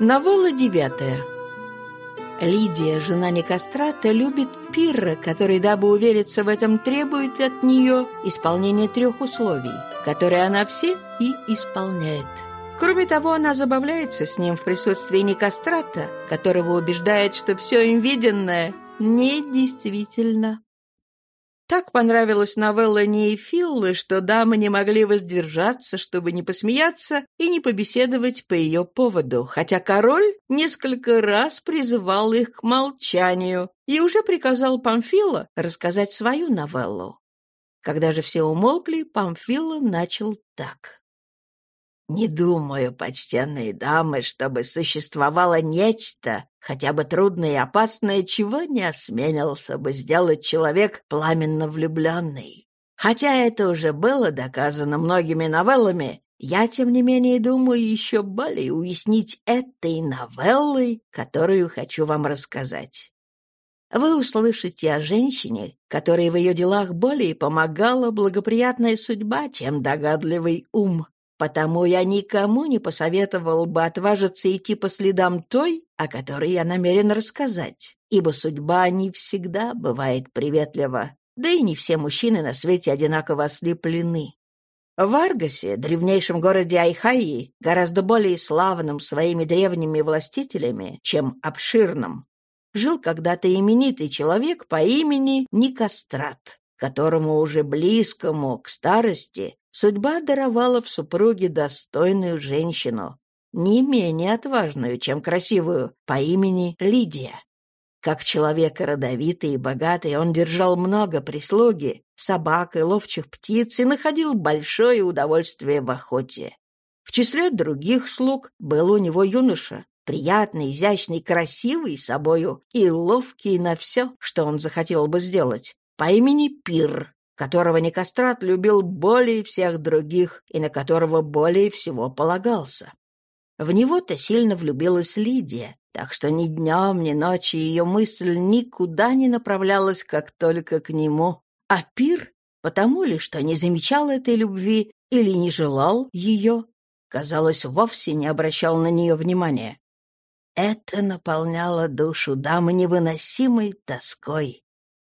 Новелла девятая. Лидия, жена Никострата, любит Пирра, который, дабы увериться в этом, требует от нее исполнения трех условий, которые она все и исполняет. Кроме того, она забавляется с ним в присутствии Никострата, которого убеждает, что все им виденное недействительно. Так понравилась новелла Нейфиллы, что дамы не могли воздержаться, чтобы не посмеяться и не побеседовать по ее поводу, хотя король несколько раз призывал их к молчанию и уже приказал Памфила рассказать свою новеллу. Когда же все умолкли, Памфила начал так. Не думаю, почтенные дамы, чтобы существовало нечто, хотя бы трудное и опасное, чего не осмелился бы сделать человек пламенно влюбленный. Хотя это уже было доказано многими новеллами, я, тем не менее, думаю еще более уяснить этой новеллой, которую хочу вам рассказать. Вы услышите о женщине, которой в ее делах более помогала благоприятная судьба, чем догадливый ум. Потому я никому не посоветовал бы отважиться идти по следам той, о которой я намерен рассказать, ибо судьба не всегда бывает приветлива, да и не все мужчины на свете одинаково ослеплены. В Аргасе, древнейшем городе Айхаи, гораздо более славным своими древними властителями, чем обширным, жил когда-то именитый человек по имени Никострат, которому уже близкому к старости Судьба даровала в супруге достойную женщину, не менее отважную, чем красивую, по имени Лидия. Как человек родовитый и богатый, он держал много прислуги, собак и ловчих птиц и находил большое удовольствие в охоте. В числе других слуг был у него юноша, приятный, изящный, красивый собою и ловкий на все, что он захотел бы сделать, по имени Пир которого Никострат любил более всех других и на которого более всего полагался. В него-то сильно влюбилась Лидия, так что ни днем, ни ночью ее мысль никуда не направлялась, как только к нему. А пир, потому ли, что не замечал этой любви или не желал ее, казалось, вовсе не обращал на нее внимания. Это наполняло душу дамы невыносимой тоской.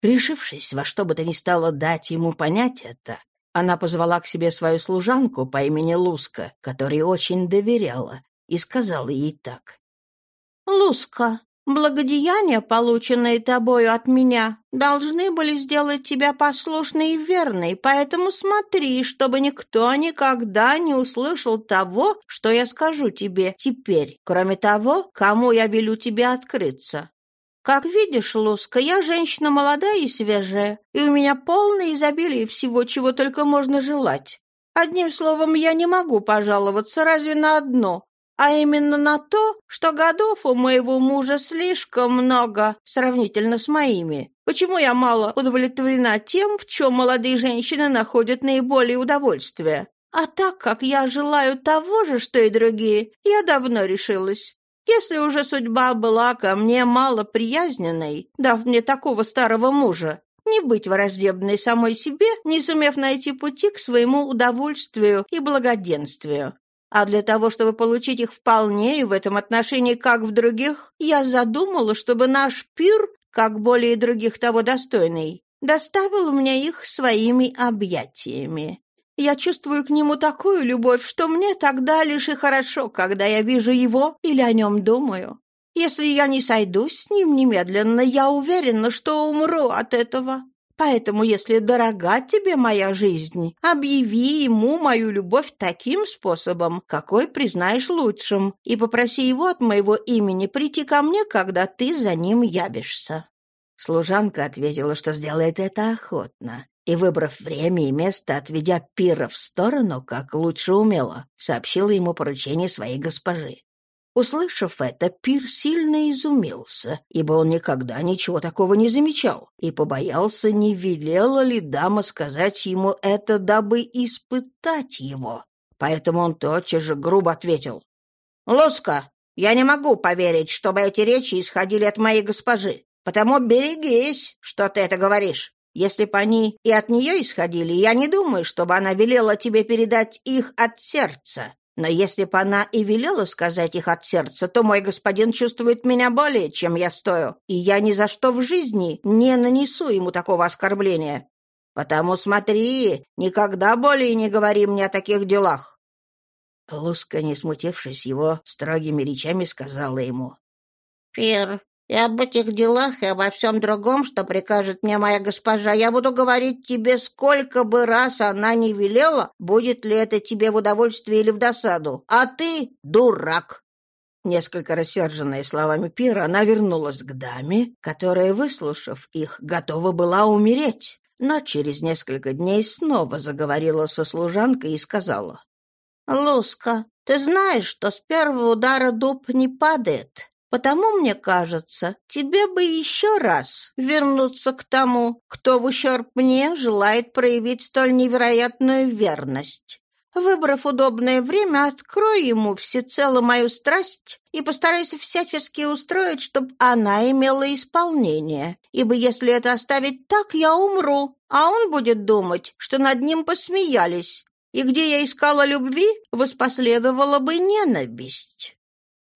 Решившись во что бы то ни стало дать ему понять это, она позвала к себе свою служанку по имени Луска, которой очень доверяла, и сказала ей так. «Луска, благодеяния, полученные тобою от меня, должны были сделать тебя послушной и верной, поэтому смотри, чтобы никто никогда не услышал того, что я скажу тебе теперь, кроме того, кому я велю тебе открыться. Как видишь, Луска, я женщина молодая и свежая, и у меня полное изобилие всего, чего только можно желать. Одним словом, я не могу пожаловаться разве на одно, а именно на то, что годов у моего мужа слишком много сравнительно с моими. Почему я мало удовлетворена тем, в чем молодые женщины находят наиболее удовольствие? А так как я желаю того же, что и другие, я давно решилась. Если уже судьба была ко мне малоприязненной, дав мне такого старого мужа, не быть враждебной самой себе, не сумев найти пути к своему удовольствию и благоденствию. А для того, чтобы получить их вполне и в этом отношении, как в других, я задумала, чтобы наш пир, как более других того достойный, доставил мне их своими объятиями. Я чувствую к нему такую любовь, что мне тогда лишь и хорошо, когда я вижу его или о нем думаю. Если я не сойдусь с ним немедленно, я уверена, что умру от этого. Поэтому, если дорога тебе моя жизнь, объяви ему мою любовь таким способом, какой признаешь лучшим, и попроси его от моего имени прийти ко мне, когда ты за ним явишься». Служанка ответила, что сделает это охотно, и, выбрав время и место, отведя Пира в сторону, как лучше умела, сообщила ему поручение своей госпожи. Услышав это, Пир сильно изумился, ибо он никогда ничего такого не замечал, и побоялся, не велела ли дама сказать ему это, дабы испытать его. Поэтому он тотчас же грубо ответил. «Луска, я не могу поверить, чтобы эти речи исходили от моей госпожи, потому берегись, что ты это говоришь. Если бы они и от нее исходили, я не думаю, чтобы она велела тебе передать их от сердца. Но если бы она и велела сказать их от сердца, то мой господин чувствует меня более, чем я стою, и я ни за что в жизни не нанесу ему такого оскорбления. Потому смотри, никогда более не говори мне о таких делах». Луска, не смутившись его, строгими речами сказала ему. «Пир, и об этих делах, и обо всем другом, что прикажет мне моя госпожа, я буду говорить тебе, сколько бы раз она не велела, будет ли это тебе в удовольствие или в досаду. А ты дурак!» Несколько рассерженная словами пира, она вернулась к даме, которая, выслушав их, готова была умереть, но через несколько дней снова заговорила со служанкой и сказала. «Луска, ты знаешь, что с первого удара дуб не падает. Потому, мне кажется, тебе бы еще раз вернуться к тому, кто в ущерб мне желает проявить столь невероятную верность. Выбрав удобное время, открой ему всецело мою страсть и постарайся всячески устроить, чтобы она имела исполнение. Ибо если это оставить так, я умру, а он будет думать, что над ним посмеялись. И где я искала любви, воспоследовала бы ненависть.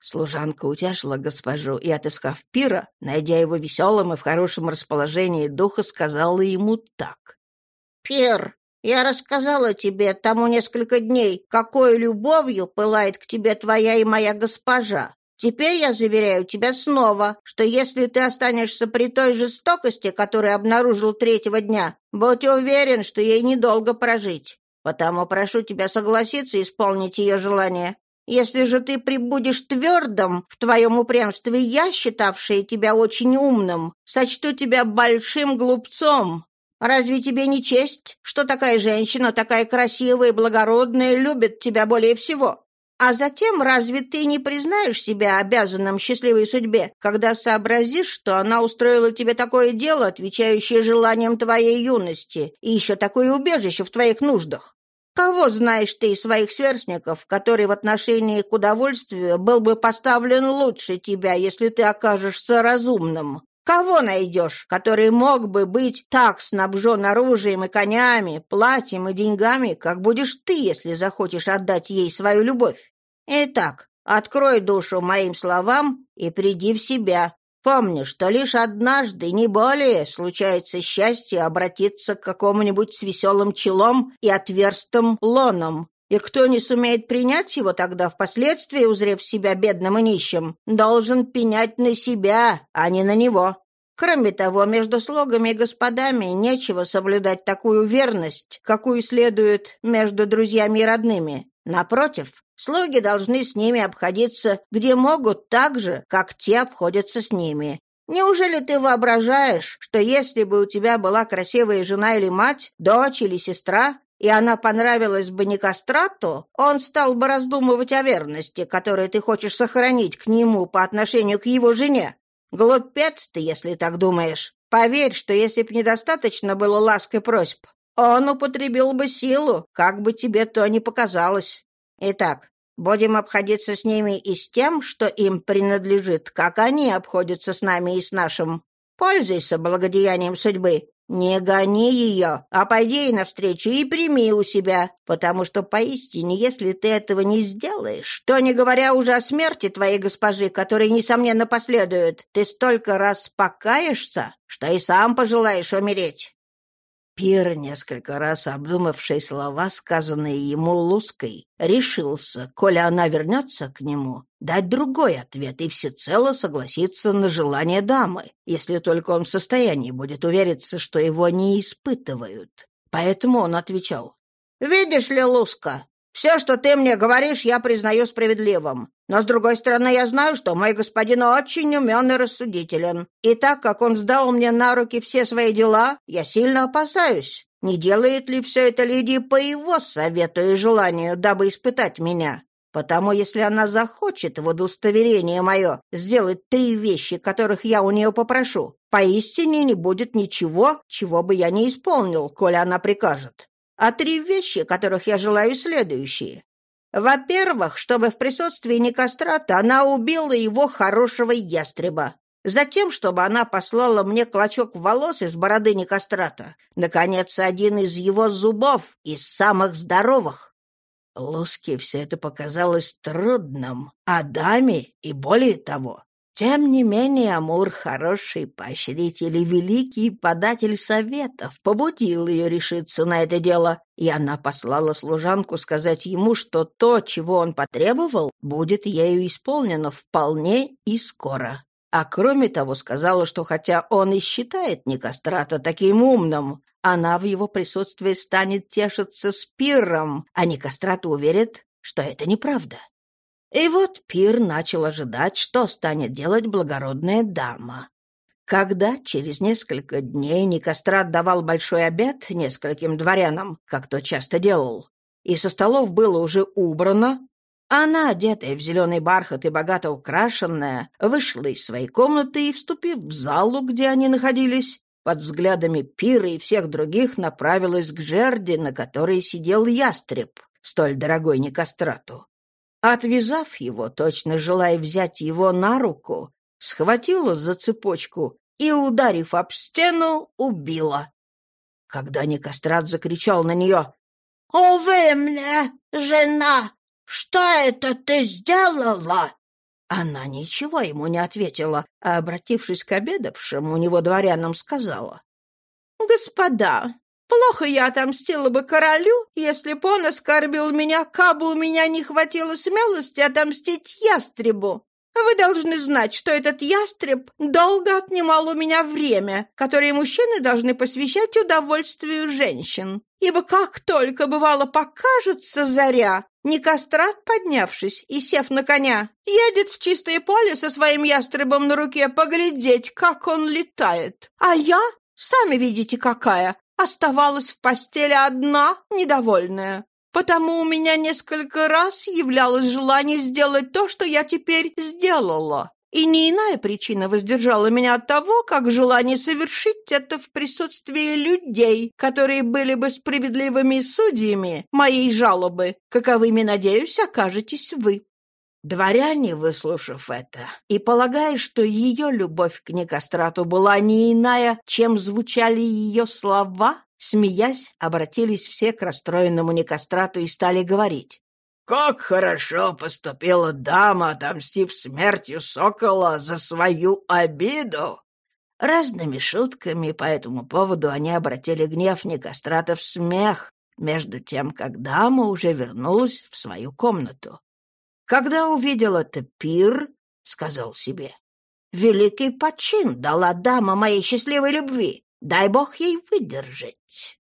Служанка утешила госпожу и, отыскав пира, найдя его веселым и в хорошем расположении духа, сказала ему так. «Пир, я рассказала тебе тому несколько дней, какой любовью пылает к тебе твоя и моя госпожа. Теперь я заверяю тебя снова, что если ты останешься при той жестокости, которую обнаружил третьего дня, будь уверен, что ей недолго прожить. Потому прошу тебя согласиться исполнить ее желание. Если же ты прибудешь твердым в твоем упрямстве, я, считавшая тебя очень умным, сочту тебя большим глупцом. Разве тебе не честь, что такая женщина, такая красивая и благородная, любит тебя более всего? А затем, разве ты не признаешь себя обязанным счастливой судьбе, когда сообразишь, что она устроила тебе такое дело, отвечающее желаниям твоей юности, и еще такое убежище в твоих нуждах? Кого знаешь ты из своих сверстников, который в отношении к удовольствию был бы поставлен лучше тебя, если ты окажешься разумным? Кого найдешь, который мог бы быть так снабжен оружием и конями, платьем и деньгами, как будешь ты, если захочешь отдать ей свою любовь? Итак, открой душу моим словам и приди в себя. Помни, что лишь однажды, не более, случается счастье обратиться к какому-нибудь с веселым челом и отверстым лоном. И кто не сумеет принять его тогда, впоследствии, узрев себя бедным и нищим, должен пенять на себя, а не на него. Кроме того, между слугами и господами нечего соблюдать такую верность, какую следует между друзьями и родными. Напротив, слуги должны с ними обходиться, где могут так же, как те обходятся с ними. Неужели ты воображаешь, что если бы у тебя была красивая жена или мать, дочь или сестра, и она понравилась бы Никострату, он стал бы раздумывать о верности, которую ты хочешь сохранить к нему по отношению к его жене? Глупец ты, если так думаешь. Поверь, что если б недостаточно было ласк и просьб, он употребил бы силу, как бы тебе то ни показалось. Итак, будем обходиться с ними и с тем, что им принадлежит, как они обходятся с нами и с нашим. Пользуйся благодеянием судьбы. Не гони ее, а пойди ей навстречу и прими у себя, потому что поистине, если ты этого не сделаешь, то, не говоря уже о смерти твоей госпожи, которая, несомненно, последует, ты столько раз покаешься, что и сам пожелаешь умереть. Пир, несколько раз обдумавший слова, сказанные ему Луской, решился, коли она вернется к нему, дать другой ответ и всецело согласиться на желание дамы, если только он в состоянии будет увериться, что его не испытывают. Поэтому он отвечал. «Видишь ли, Луска, все, что ты мне говоришь, я признаю справедливым. Но, с другой стороны, я знаю, что мой господин очень умен и рассудителен. И так как он сдал мне на руки все свои дела, я сильно опасаюсь. Не делает ли все это Лидия по его совету и желанию, дабы испытать меня? Потому если она захочет в удостоверение мое сделать три вещи, которых я у нее попрошу, поистине не будет ничего, чего бы я не исполнил, коли она прикажет. А три вещи, которых я желаю, следующие. Во-первых, чтобы в присутствии Никострата она убила его хорошего ястреба. Затем, чтобы она послала мне клочок волос из бороды Никострата. Наконец, один из его зубов, из самых здоровых. Луске все это показалось трудным, а даме и более того. Тем не менее, Амур, хороший поощритель и великий податель советов, побудил ее решиться на это дело, и она послала служанку сказать ему, что то, чего он потребовал, будет ею исполнено вполне и скоро. А кроме того, сказала, что хотя он и считает Никострата таким умным, она в его присутствии станет тешиться с пиром, а Никострат уверит, что это неправда. И вот пир начал ожидать, что станет делать благородная дама. Когда через несколько дней Никострат давал большой обед нескольким дворянам, как то часто делал, и со столов было уже убрано, она, одетая в зеленый бархат и богато украшенная, вышла из своей комнаты и, вступив в залу, где они находились, под взглядами пира и всех других направилась к жерди, на которой сидел ястреб, столь дорогой Никострату. Отвязав его, точно желая взять его на руку, схватила за цепочку и, ударив об стену, убила. Когда Никострат закричал на нее «Увы мне, жена! Что это ты сделала?» Она ничего ему не ответила, а, обратившись к обедавшим, у него дворянам сказала. «Господа, Плохо я отомстила бы королю, если бы он оскорбил меня, кабы у меня не хватило смелости отомстить ястребу. Вы должны знать, что этот ястреб долго отнимал у меня время, которое мужчины должны посвящать удовольствию женщин. Ибо как только бывало покажется заря, Никострат, поднявшись и сев на коня, едет в чистое поле со своим ястребом на руке поглядеть, как он летает. А я, сами видите какая, оставалась в постели одна, недовольная. Потому у меня несколько раз являлось желание сделать то, что я теперь сделала. И не иная причина воздержала меня от того, как желание совершить это в присутствии людей, которые были бы справедливыми судьями моей жалобы, каковыми, надеюсь, окажетесь вы. Дворяне, выслушав это, и полагая, что ее любовь к Никострату была не иная, чем звучали ее слова, смеясь, обратились все к расстроенному Никострату и стали говорить. «Как хорошо поступила дама, отомстив смертью сокола за свою обиду!» Разными шутками по этому поводу они обратили гнев Никострата в смех, между тем, как дама уже вернулась в свою комнату. Когда увидел это пир, сказал себе, «Великий почин дала дама моей счастливой любви. Дай бог ей выдержать».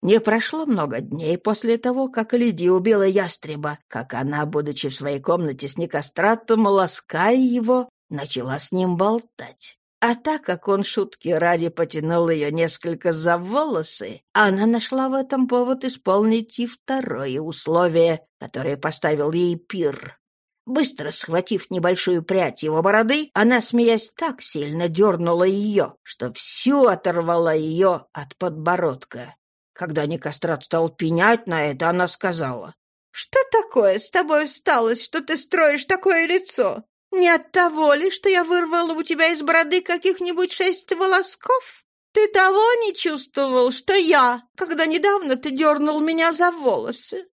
Не прошло много дней после того, как Лидия убила ястреба, как она, будучи в своей комнате с Никостратом, лаская его, начала с ним болтать. А так как он шутки ради потянул ее несколько за волосы, она нашла в этом повод исполнить и второе условие, которое поставил ей пир. Быстро схватив небольшую прядь его бороды, она, смеясь, так сильно дернула ее, что всю оторвала ее от подбородка. Когда Никострат стал пенять на это, она сказала, «Что такое с тобой сталось, что ты строишь такое лицо? Не от того ли, что я вырвала у тебя из бороды каких-нибудь шесть волосков? Ты того не чувствовал, что я, когда недавно ты дернул меня за волосы?»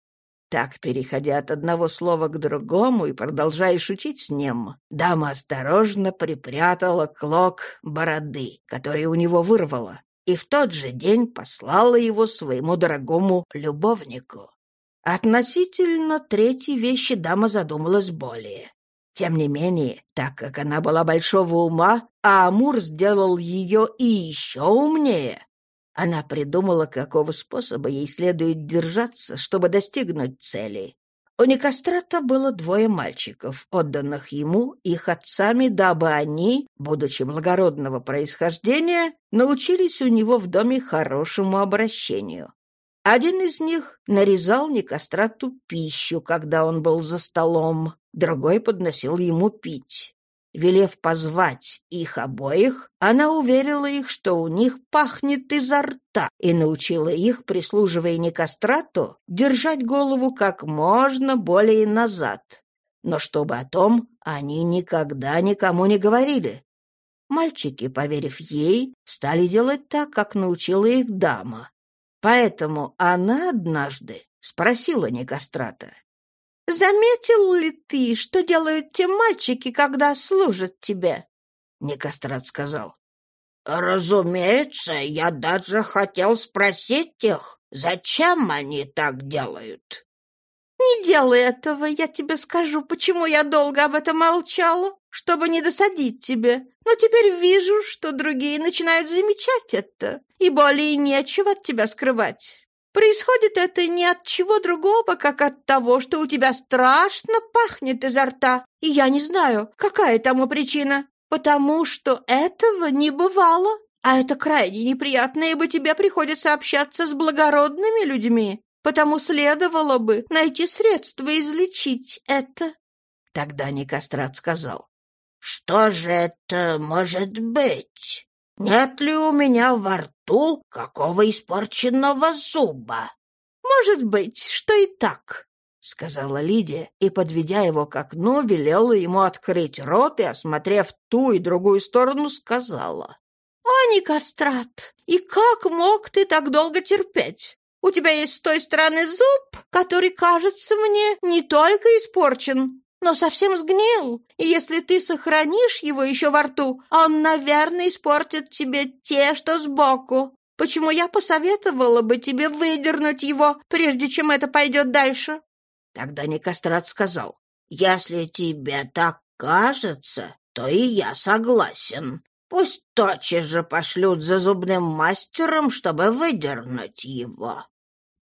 Так, переходя от одного слова к другому и продолжая шутить с ним, дама осторожно припрятала клок бороды, который у него вырвала, и в тот же день послала его своему дорогому любовнику. Относительно третьей вещи дама задумалась более. Тем не менее, так как она была большого ума, а Амур сделал ее и еще умнее, она придумала, какого способа ей следует держаться, чтобы достигнуть цели. У Никострата было двое мальчиков, отданных ему их отцами, дабы они, будучи благородного происхождения, научились у него в доме хорошему обращению. Один из них нарезал Никострату пищу, когда он был за столом, другой подносил ему пить. Велев позвать их обоих, она уверила их, что у них пахнет изо рта, и научила их, прислуживая Никострату, держать голову как можно более назад. Но чтобы о том они никогда никому не говорили. Мальчики, поверив ей, стали делать так, как научила их дама. Поэтому она однажды спросила Никострата. «Заметил ли ты, что делают те мальчики, когда служат тебе?» Никострат сказал. «Разумеется, я даже хотел спросить их, зачем они так делают?» «Не делай этого, я тебе скажу, почему я долго об этом молчала, чтобы не досадить тебе. Но теперь вижу, что другие начинают замечать это, и более нечего от тебя скрывать. Происходит это не от чего другого, как от того, что у тебя страшно пахнет изо рта, и я не знаю, какая тому причина, потому что этого не бывало, а это крайне неприятно, ибо тебе приходится общаться с благородными людьми, потому следовало бы найти средства излечить это. Тогда Никострат сказал, «Что же это может быть? Нет ли у меня во рту какого испорченного зуба?» «Может быть, что и так», — сказала Лидия, и, подведя его к окну, велела ему открыть рот и, осмотрев ту и другую сторону, сказала. «О, Никострат, и как мог ты так долго терпеть? У тебя есть с той стороны зуб, который, кажется мне, не только испорчен, но совсем сгнил, и если ты сохранишь его еще во рту, он, наверное, испортит тебе те, что сбоку. Почему я посоветовала бы тебе выдернуть его, прежде чем это пойдет дальше?» Тогда Никострат сказал, «Если тебе так кажется, то и я согласен. Пусть тотчас же пошлют за зубным мастером, чтобы выдернуть его.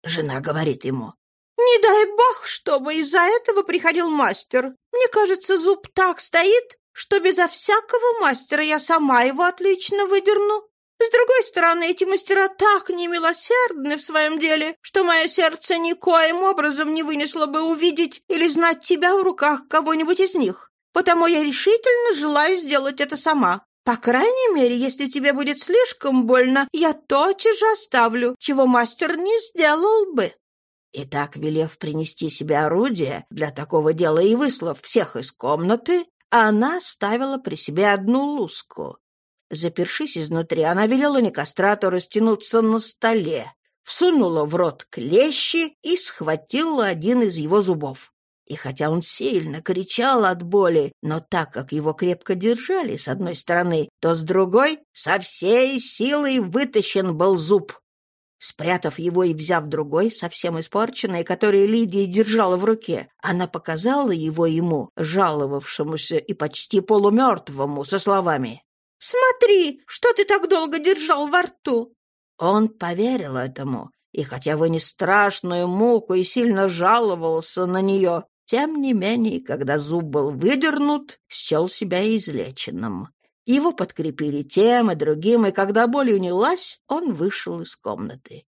Жена говорит ему. «Не дай бог, чтобы из-за этого приходил мастер. Мне кажется, зуб так стоит, что безо всякого мастера я сама его отлично выдерну. С другой стороны, эти мастера так немилосердны в своем деле, что мое сердце никоим образом не вынесло бы увидеть или знать тебя в руках кого-нибудь из них. Потому я решительно желаю сделать это сама. По крайней мере, если тебе будет слишком больно, я тотчас же оставлю, чего мастер не сделал бы». И так, велев принести себе орудие для такого дела и выслав всех из комнаты, она ставила при себе одну луску. Запершись изнутри, она велела Никострату растянуться на столе, всунула в рот клещи и схватила один из его зубов. И хотя он сильно кричал от боли, но так как его крепко держали с одной стороны, то с другой со всей силой вытащен был зуб. Спрятав его и взяв другой, совсем испорченный, который Лидия держала в руке, она показала его ему, жаловавшемуся и почти полумертвому, со словами «Смотри, что ты так долго держал во рту!» Он поверил этому, и хотя вынес страшную муку и сильно жаловался на нее, тем не менее, когда зуб был выдернут, счел себя излеченным. Его подкрепили тем и другим, и когда боль унялась, он вышел из комнаты.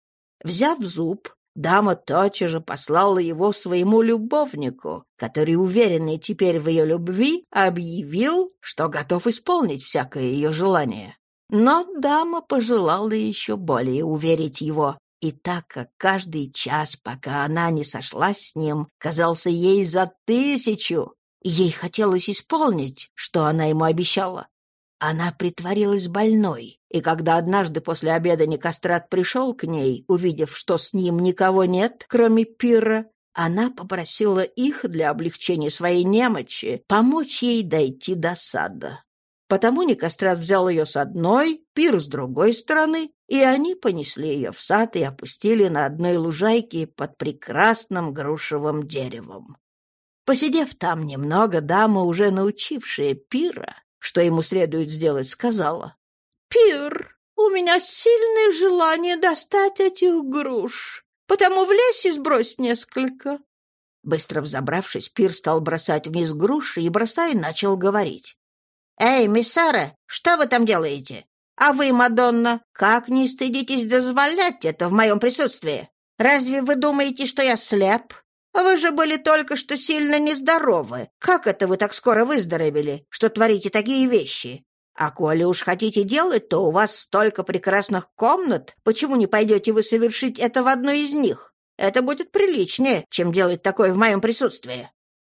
Взяв зуб, дама тотчас же послала его своему любовнику, который, уверенный теперь в ее любви, объявил, что готов исполнить всякое ее желание. Но дама пожелала еще более уверить его, и так как каждый час, пока она не сошлась с ним, казался ей за тысячу, ей хотелось исполнить, что она ему обещала. Она притворилась больной, и когда однажды после обеда Никострат пришел к ней, увидев, что с ним никого нет, кроме Пира, она попросила их для облегчения своей немочи помочь ей дойти до сада. Потому Никострат взял ее с одной, Пир с другой стороны, и они понесли ее в сад и опустили на одной лужайке под прекрасным грушевым деревом. Посидев там немного, дама, уже научившая Пира, что ему следует сделать, сказала. «Пир, у меня сильное желание достать этих груш, потому влезь и сбрось несколько». Быстро взобравшись, Пир стал бросать вниз груши и, бросая, начал говорить. «Эй, мисс Сара, что вы там делаете? А вы, Мадонна, как не стыдитесь дозволять это в моем присутствии? Разве вы думаете, что я слеп? Вы же были только что сильно нездоровы. Как это вы так скоро выздоровели, что творите такие вещи? А коли уж хотите делать, то у вас столько прекрасных комнат. Почему не пойдете вы совершить это в одной из них? Это будет приличнее, чем делать такое в моем присутствии».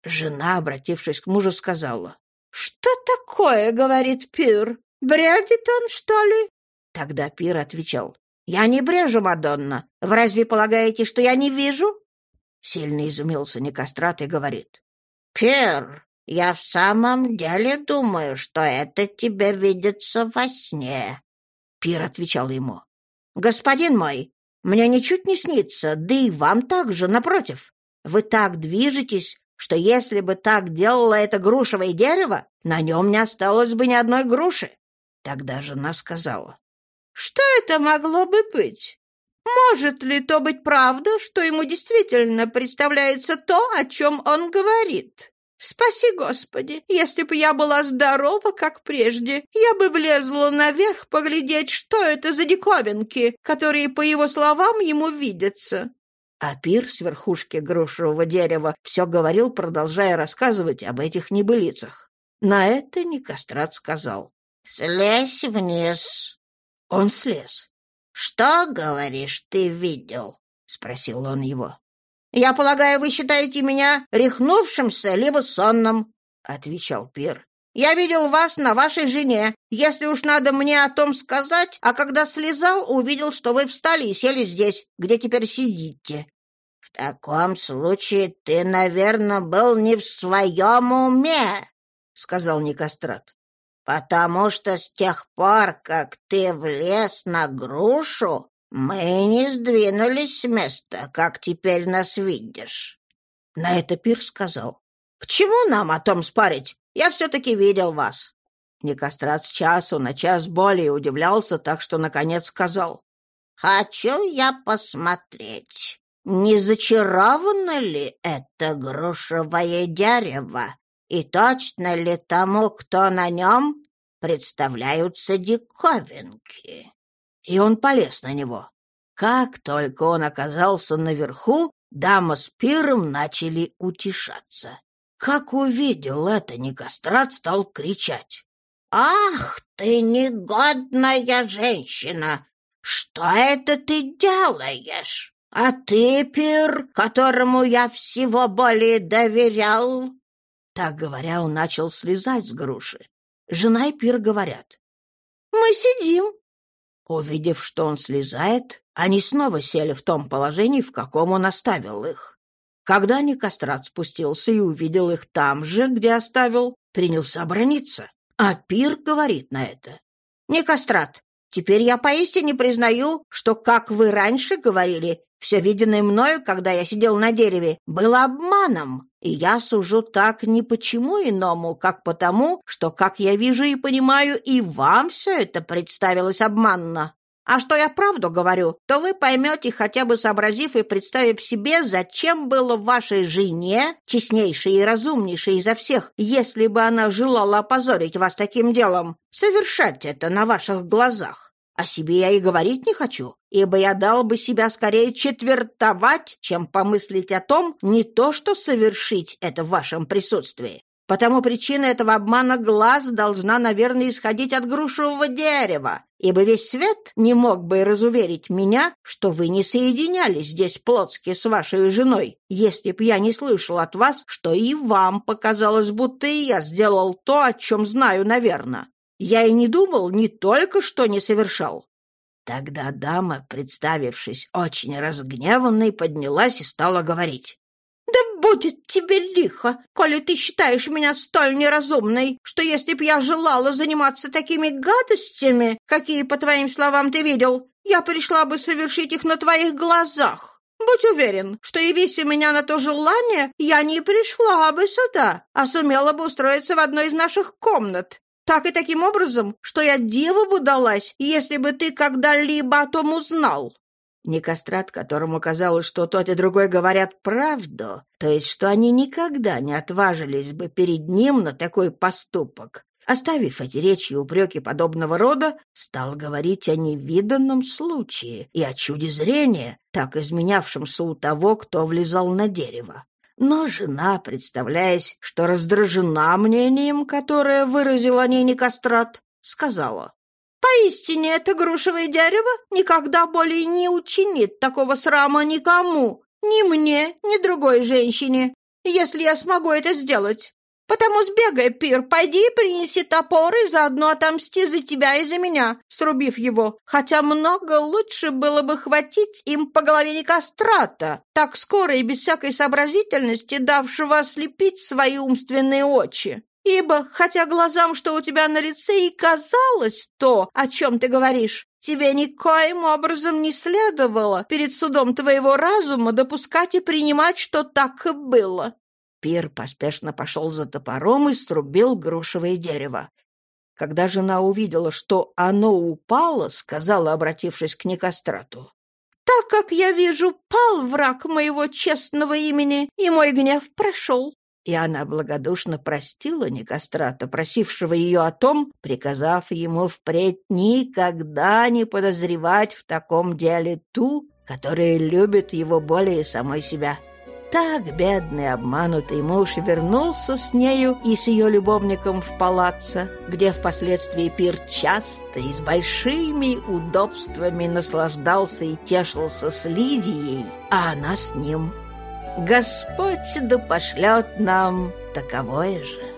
Жена, обратившись к мужу, сказала. «Что такое?» — говорит Пир. «Бредит он, что ли?» Тогда Пир отвечал. «Я не брежу, Мадонна. Вы разве полагаете, что я не вижу? Сильно изумился Никострат и говорит. «Пер, я в самом деле думаю, что это тебе видится во сне». Пир отвечал ему. «Господин мой, мне ничуть не снится, да и вам также, напротив. Вы так движетесь, что если бы так делало это грушевое дерево, на нем не осталось бы ни одной груши». Тогда жена сказала. «Что это могло бы быть? Может ли то быть правда, что ему действительно представляется то, о чем он говорит? Спаси, Господи, если бы я была здорова, как прежде, я бы влезла наверх поглядеть, что это за диковинки, которые, по его словам, ему видятся. А пир с верхушки грушевого дерева все говорил, продолжая рассказывать об этих небылицах. На это Никострат сказал. «Слезь вниз». Он слез. «Что, говоришь, ты видел?» — спросил он его. «Я полагаю, вы считаете меня рехнувшимся либо сонным», — отвечал Пир. «Я видел вас на вашей жене, если уж надо мне о том сказать, а когда слезал, увидел, что вы встали и сели здесь, где теперь сидите». «В таком случае ты, наверное, был не в своем уме», — сказал Никострат. «Потому что с тех пор, как ты влез на грушу, мы не сдвинулись с места, как теперь нас видишь». На это Пир сказал. «К чему нам о том спорить? Я все-таки видел вас». Никострат с часу на час более удивлялся, так что, наконец, сказал. «Хочу я посмотреть, не зачаровано ли это грушевое дерево и точно ли тому, кто на нем, представляются диковинки. И он полез на него. Как только он оказался наверху, дама с пиром начали утешаться. Как увидел это, Никострат стал кричать. «Ах ты, негодная женщина! Что это ты делаешь? А ты, пир, которому я всего более доверял, так говоря, он начал слезать с груши. Жена и Пир говорят. «Мы сидим». Увидев, что он слезает, они снова сели в том положении, в каком он оставил их. Когда Никострат спустился и увидел их там же, где оставил, принялся оборониться. А Пир говорит на это. «Никострат, теперь я поистине признаю, что, как вы раньше говорили, все виденное мною, когда я сидел на дереве, было обманом, и я сужу так не почему иному, как потому, что, как я вижу и понимаю, и вам все это представилось обманно. А что я правду говорю, то вы поймете, хотя бы сообразив и представив себе, зачем было вашей жене, честнейшей и разумнейшей изо всех, если бы она желала опозорить вас таким делом, совершать это на ваших глазах. О себе я и говорить не хочу, ибо я дал бы себя скорее четвертовать, чем помыслить о том, не то что совершить это в вашем присутствии. Потому причина этого обмана глаз должна, наверное, исходить от грушевого дерева, ибо весь свет не мог бы разуверить меня, что вы не соединялись здесь плотски с вашей женой, если б я не слышал от вас, что и вам показалось, будто и я сделал то, о чем знаю, наверное. Я и не думал, не только что не совершал. Тогда дама, представившись очень разгневанной, поднялась и стала говорить. «Да будет тебе лихо, коли ты считаешь меня столь неразумной, что если б я желала заниматься такими гадостями, какие, по твоим словам, ты видел, я пришла бы совершить их на твоих глазах. Будь уверен, что явись у меня на то желание, я не пришла бы сюда, а сумела бы устроиться в одной из наших комнат, так и таким образом, что я диву бы далась, если бы ты когда-либо о том узнал». Никострат, которому казалось, что тот и другой говорят правду, то есть что они никогда не отважились бы перед ним на такой поступок, оставив эти речи и упреки подобного рода, стал говорить о невиданном случае и о чуде зрения, так изменявшемся у того, кто влезал на дерево. Но жена, представляясь, что раздражена мнением, которое выразил о ней Никострат, сказала, «Поистине это грушевое дерево никогда более не учинит такого срама никому, ни мне, ни другой женщине, если я смогу это сделать. Потому сбегай, Пир, пойди и принеси топор и заодно отомсти за тебя и за меня, срубив его. Хотя много лучше было бы хватить им по голове Никострата, так скоро и без всякой сообразительности давшего ослепить свои умственные очи. Ибо, хотя глазам, что у тебя на лице, и казалось то, о чем ты говоришь, тебе никоим образом не следовало перед судом твоего разума допускать и принимать, что так и было. Пир поспешно пошел за топором и струбил грушевое дерево. Когда жена увидела, что оно упало, сказала, обратившись к Никострату, «Так как я вижу, пал враг моего честного имени, и мой гнев прошел. И она благодушно простила Никострата, просившего ее о том, приказав ему впредь никогда не подозревать в таком деле ту, которая любит его более самой себя. Так бедный обманутый муж вернулся с нею и с ее любовником в палаццо, где впоследствии пир часто и с большими удобствами наслаждался и тешился с Лидией, а она с ним – Господь да пошлет нам таковое же.